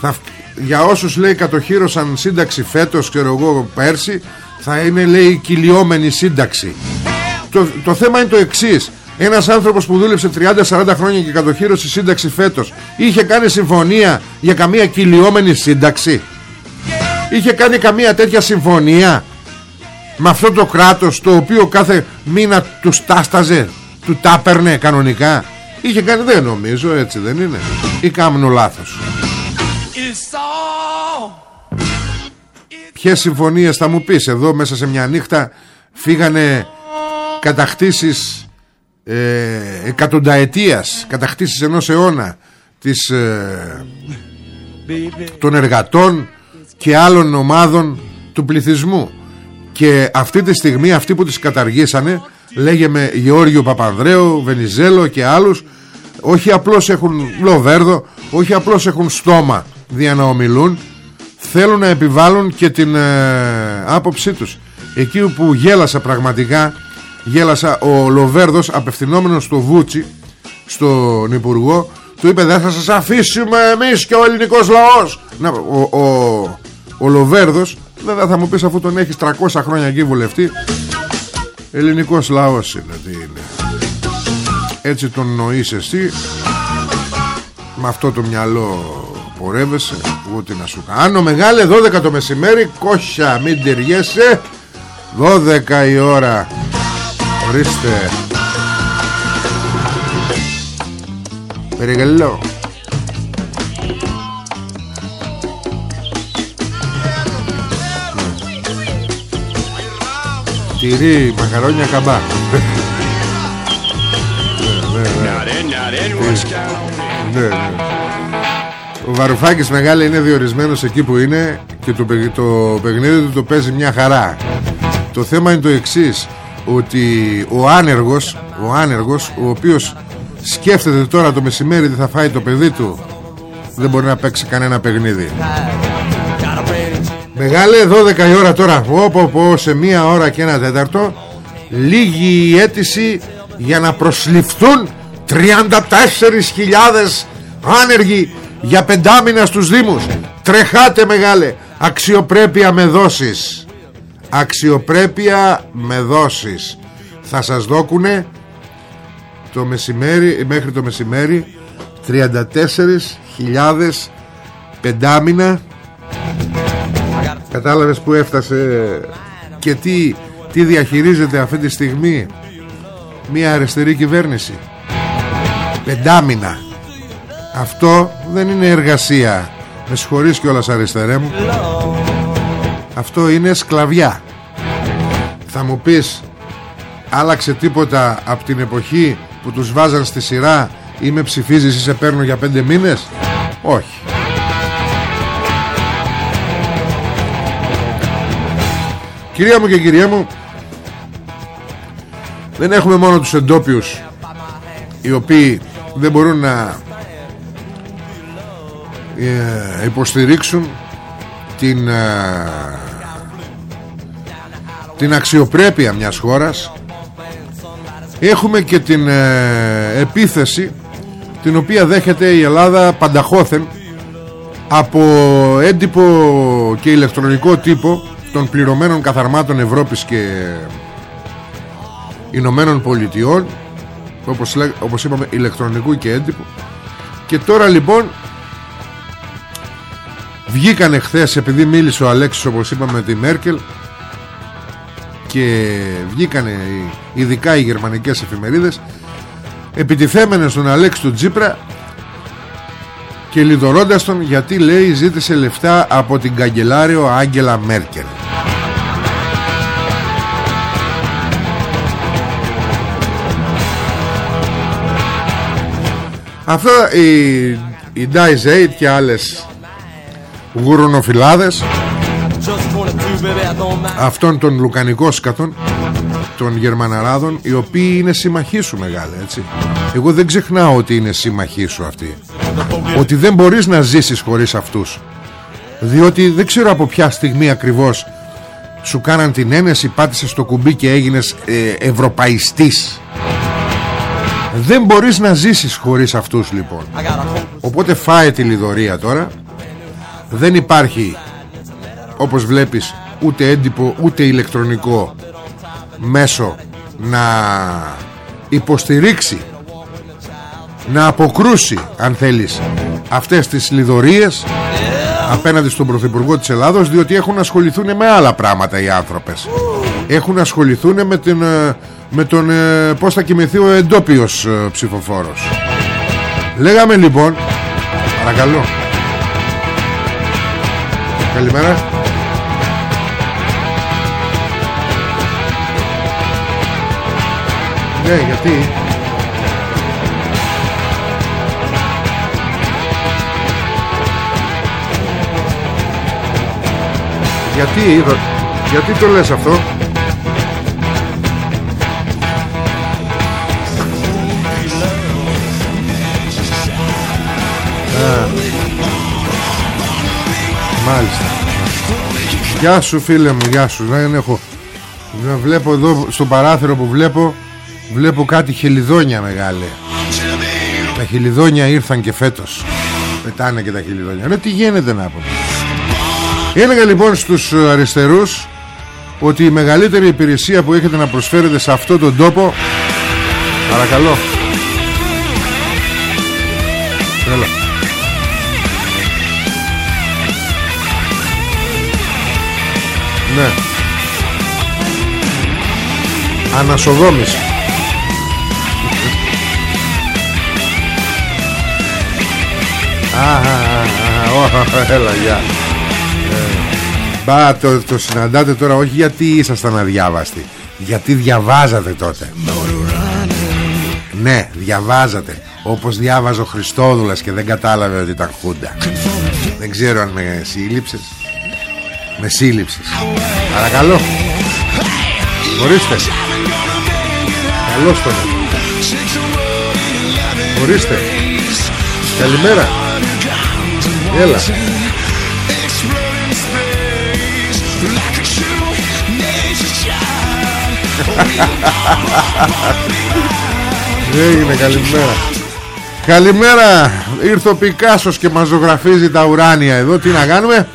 Θα, για όσους λέει κατοχύρωσαν σύνταξη φέτος και εγώ πέρσι θα είναι λέει κυλιόμενη σύνταξη. Το, το θέμα είναι το εξής ένας άνθρωπος που δούλεψε 30-40 χρόνια και κατοχύρωσε σύνταξη φέτος είχε κάνει συμφωνία για καμία κυλιόμενη σύνταξη; Είχε κάνει καμία τέτοια συμφωνία με αυτό το κράτος το οποίο κάθε μήνα του τάσταζε του τα έπαιρνε κανονικά; Είχε κάνει δεν νομίζω έτσι δεν είναι; Ή κάμνο λάθος; Ποιες συμφωνίες θα μου πεις; Εδώ μέσα σε μια νύχτα Φύγανε κατακτήσεις ε, Εκατονταετίας Κατακτήσεις ενός αιώνα της, ε, Των εργατών Και άλλων ομάδων Του πληθυσμού. Και αυτή τη στιγμή Αυτοί που τις καταργήσανε Λέγε με Γεώργιο Παπανδρέου Βενιζέλο και άλλους όχι απλώς έχουν λοβέρδο όχι απλώς έχουν στόμα δια να ομιλούν θέλουν να επιβάλλουν και την ε, άποψή τους. Εκεί που γέλασα πραγματικά γέλασα. Ο Λοβέρδος απευθυνόμενος στο Βούτσι στον Υπουργό του είπε δεν θα σας αφήσουμε εμείς και ο ελληνικός λαός να, ο, ο, ο Λοβέρδος βέβαια θα μου πεις αφού τον έχεις 300 χρόνια εκεί βουλευτή ελληνικός λαός είναι, τι είναι. έτσι τον νοείς εσύ με αυτό το μυαλό πορεύεσαι ούτε να σου κάνω. Μεγάλε 12 το μεσημέρι κόσια μην ταιριέσαι. 12 η ώρα ορίστε. Περιγελώ Τυρί, μακαρόνια, καμπά. Ναι, ναι, ναι. Ο Βαρουφάκης μεγάλη είναι διορισμένος εκεί που είναι και το, το παιχνίδι του το παίζει μια χαρά. Το θέμα είναι το εξής ότι ο άνεργος, ο άνεργος, ο οποίος σκέφτεται τώρα το μεσημέρι τι θα φάει το παιδί του δεν μπορεί να παίξει κανένα παιχνίδι. Μεγάλε 12 η ώρα τώρα. Όπω πω σε μία ώρα και ένα τέταρτο. Λίγη η αίτηση Για να προσληφθούν 34.000 άνεργοι για πεντάμινα στους Δήμους. Τρεχάτε μεγάλε. Αξιοπρέπεια με δόσεις αξιοπρέπεια με δόσεις. Θα σας δώκουνε το μεσημέρι, μέχρι το μεσημέρι 34.000 πεντάμινα. Κατάλαβες που έφτασε και τι, τι διαχειρίζεται αυτή τη στιγμή μια αριστερή κυβέρνηση; Πεντάμινα. Αυτό δεν είναι εργασία. Με συγχωρείς κιόλας αριστερέ μου Αυτό είναι σκλαβιά. Θα μου πεις Άλλαξε τίποτα από την εποχή Που τους βάζαν στη σειρά Ή με ψηφίζεις ή σε παίρνω για πέντε μήνες; Όχι. Κυρία μου και κυρία μου Δεν έχουμε μόνο τους εντόπιους Οι οποίοι δεν μπορούν να ε, υποστηρίξουν την ε, την αξιοπρέπεια μιας χώρας. Έχουμε και την ε, επίθεση την οποία δέχεται η Ελλάδα πανταχώθεν από έντυπο και ηλεκτρονικό τύπο των πληρωμένων καθαρμάτων Ευρώπης και Ηνωμένων Πολιτειών όπως, όπως είπαμε ηλεκτρονικού και έντυπο και τώρα λοιπόν βγήκανε χθες επειδή μίλησε ο Αλέξης όπως είπαμε με τη Μέρκελ και βγήκανε ειδικά οι γερμανικές εφημερίδες επιτιθέμενες στον Αλέξη του Τζίπρα και λιδωρώντας τον γιατί λέει ζήτησε λεφτά από την καγκελάριο Άγγελα Μέρκελ. Αυτό οι, οι Dice και άλλες γουρονοφυλάδες αυτών των λουκανικόσκατων των Γερμαναράδων οι οποίοι είναι συμμαχοί σου μεγάλε έτσι. Εγώ δεν ξεχνάω ότι είναι συμμαχοί σου αυτοί. Ότι δεν μπορείς να ζήσεις χωρίς αυτούς. Διότι δεν ξέρω από ποια στιγμή ακριβώς σου κάναν την ένεση πάτησες στο κουμπί και έγινες ε, ευρωπαϊστής. Δεν μπορείς να ζήσεις χωρίς αυτούς λοιπόν. Οπότε φάε τη λιδωρία τώρα δεν υπάρχει όπως βλέπεις ούτε έντυπο ούτε ηλεκτρονικό μέσο να υποστηρίξει να αποκρούσει αν θέλεις αυτές τις λιδωρίες απέναντι στον Πρωθυπουργό της Ελλάδος διότι έχουν ασχοληθούν με άλλα πράγματα οι άνθρωπες. Έχουν ασχοληθούν με, την, ε, με τον ε, πως θα κοιμηθεί ο εντόπιος ε, ψηφοφόρος. Λέγαμε λοιπόν παρακαλώ καλημέρα. Ναι γιατί; Γιατί, γιατί το λες αυτό; Μάλιστα. Γεια σου φίλε μου Γεια σου. Δεν έχω να βλέπω εδώ στο παράθυρο που βλέπω Βλέπω κάτι χελιδόνια μεγάλε. Τα χελιδόνια ήρθαν και φέτος. Πετάνε και τα χελιδόνια. Ρε τι γίνεται να πω. Έλεγα λοιπόν στους αριστερούς ότι η μεγαλύτερη υπηρεσία που έχετε να προσφέρετε σε αυτό τον τόπο Παρακαλώ. Έλα Ναι. Ανασοδόμηση. Αχ, έλα, γεια. Μπα το, το συναντάτε τώρα όχι γιατί ήσασταν αδιάβαστοι Γιατί διαβάζατε τότε. Ναι διαβάζατε Όπως διάβαζε ο Χριστόδουλας Και δεν κατάλαβε ότι ήταν χούντα. Δεν ξέρω αν με σύλληψες Με σύλληψες Παρακαλώ. Ορίστε. Καλώς τον Ορίστε. Καλημέρα. Έλα. Έγινε καλημέρα. Καλημέρα. Ήρθε ο Πικάσος και μας ζωγραφίζει τα ουράνια εδώ. Τι να κάνουμε;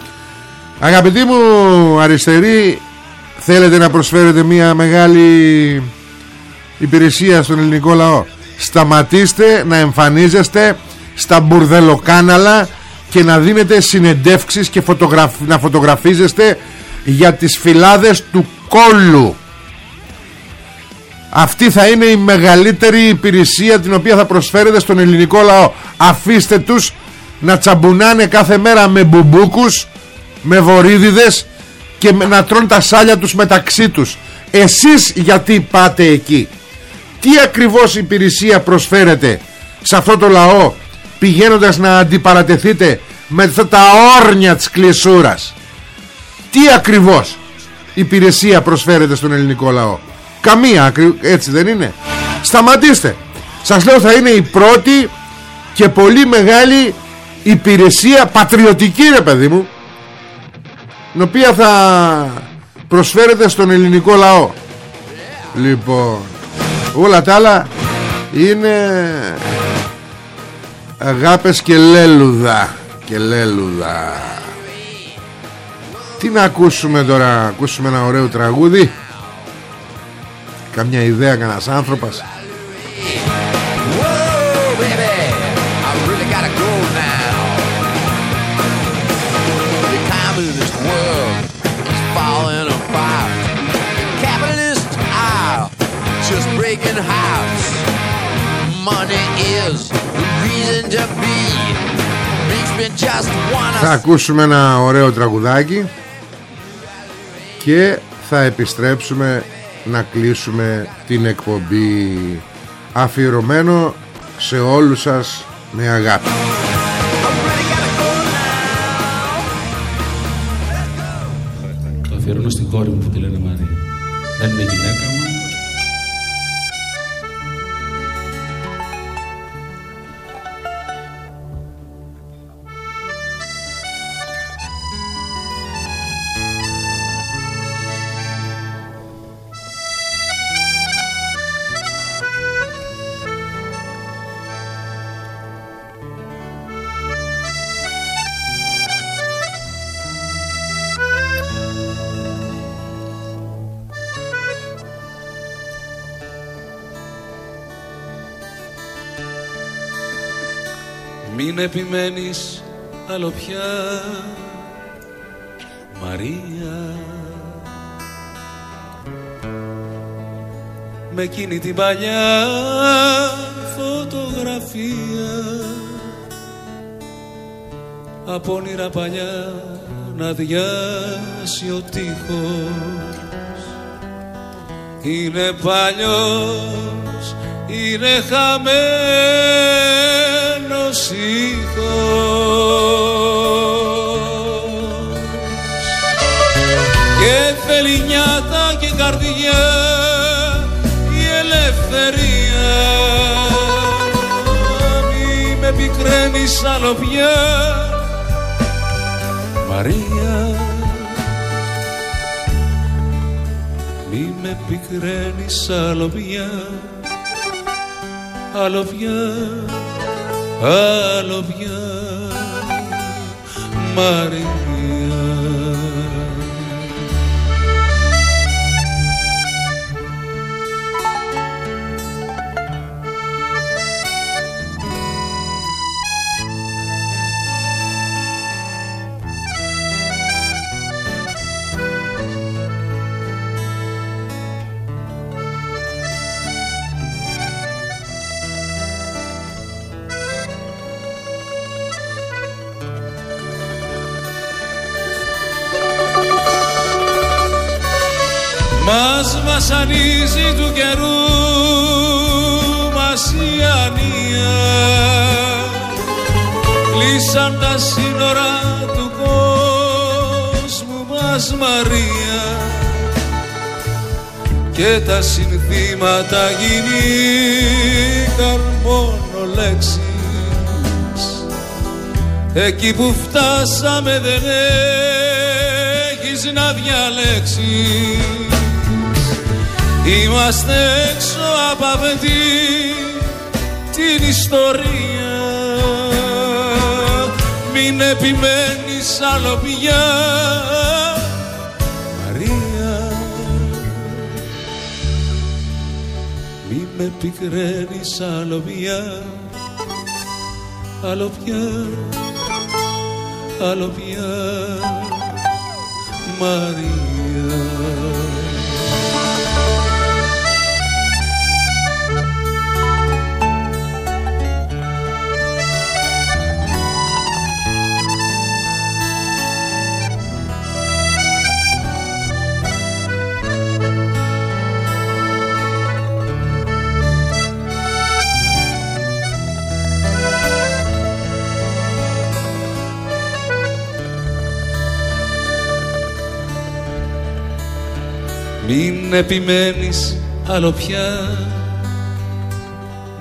Αγαπητοί μου αριστεροί Θέλετε να προσφέρετε μια μεγάλη Υπηρεσία στον ελληνικό λαό; Σταματήστε να εμφανίζεστε Στα μπουρδελοκάναλα Και να δίνετε συνεντεύξεις Και να φωτογραφίζεστε Για τις φυλάδες του κόλλου αυτή θα είναι η μεγαλύτερη υπηρεσία την οποία θα προσφέρετε στον ελληνικό λαό. Αφήστε τους να τσαμπουνάνε κάθε μέρα με μπουμπούκους, με βορίδιδες και να τρώνε τα σάλια τους μεταξύ τους. Εσείς γιατί πάτε εκεί; Τι ακριβώς υπηρεσία προσφέρετε σε αυτό το λαό πηγαίνοντας να αντιπαρατεθείτε με τα όρνια της κλεισούρας; Τι ακριβώς υπηρεσία προσφέρετε στον ελληνικό λαό; Καμία έτσι δεν είναι; Σταματήστε Σας λέω θα είναι η πρώτη Και πολύ μεγάλη υπηρεσία Πατριωτική ρε παιδί μου Την οποία θα Προσφέρετε στον ελληνικό λαό. Λοιπόν Όλα τα άλλα Είναι Αγάπες και λέλουδα και Λέλουδα. Τι να ακούσουμε τώρα Ακούσουμε ένα ωραίο τραγούδι. Καμιά ιδέα κανένας άνθρωπος Θα ακούσουμε ένα ωραίο τραγουδάκι και θα επιστρέψουμε να κλείσουμε την εκπομπή αφιερωμένο σε όλους σας με αγάπη. Το αφιερώνω στην κόρη μου που τη λένε Μαρία. Δεν είναι γυναίκα μου, επιμένεις άλλο πια Μαρία. Με εκείνη την παλιά φωτογραφία. Από όνειρα παλιά να διάσει ο τείχος. Είναι παλιός, είναι χαμένος και θέλει νιάτα και καρδιά η ελευθερία. Μη με πικραίνεις άλλο πια Μαρία μη με πικραίνεις άλλο πια άλλο πια άλλο πια Μαρία βασανίζει του καιρού μας η ανία. Κλείσαν τα σύνορα του κόσμου μας Μαρία. Και τα συνθήματα γίνηκαν μόνο λέξεις. Εκεί που φτάσαμε δεν έχεις να διαλέξεις Είμαστε έξω από αυτή την ιστορία. Μην επιμένεις άλλο πια. Μαρία Μην με πικραίνεις άλλο πια. Άλλο πια. Άλλο πια. Μαρία Μην επιμένεις. Άλλο πια.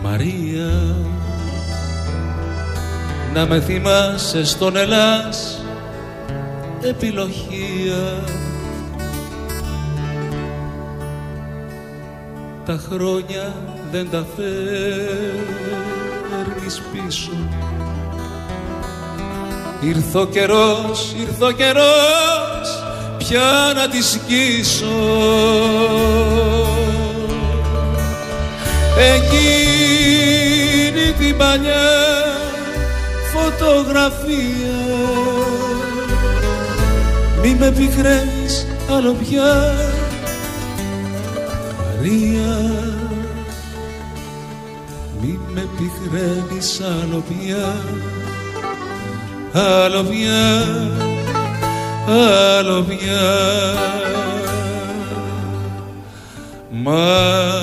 Μαρία. Να με θυμάσαι στον Ελλάς. Επιλογία. Τα χρόνια δεν τα φέρνεις πίσω. Ήρθε ο καιρός, ήρθε ο καιρός πια να τη σκίσω. Εκείνη την παλιά φωτογραφία. Μη με πικραίνεις άλλο πια Μαρία. Μη με πικραίνεις άλλο πια άλλο πια, άλλο πια. Μαρία.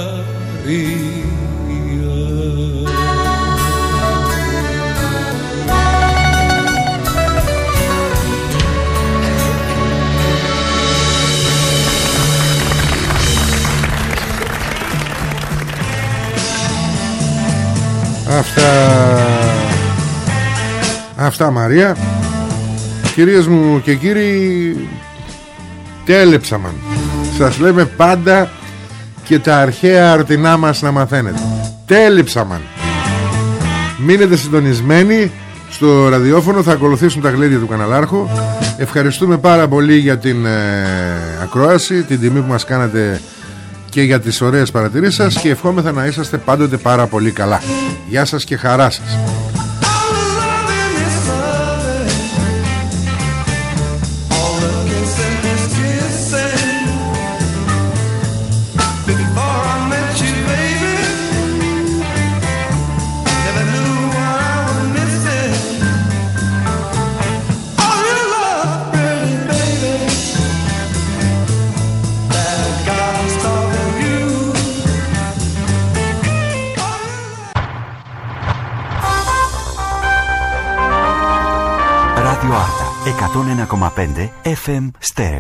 Αυτά Αυτά Μαρία Κυρίες μου και κύριοι Τέλεψαμαν. Σας λέμε πάντα Και τα αρχαία αρτινά μας να μαθαίνετε. Τέλεψαμαν. Μείνετε συντονισμένοι. Στο ραδιόφωνο θα ακολουθήσουν τα γλέντια του καναλάρχου. Ευχαριστούμε πάρα πολύ για την ε, ακρόαση Την τιμή που μας κάνατε και για τις ωραίες παρατηρήσεις σας και ευχόμεθα να είσαστε πάντοτε πάρα πολύ καλά. Γεια σας και χαρά σας. FM Stereo.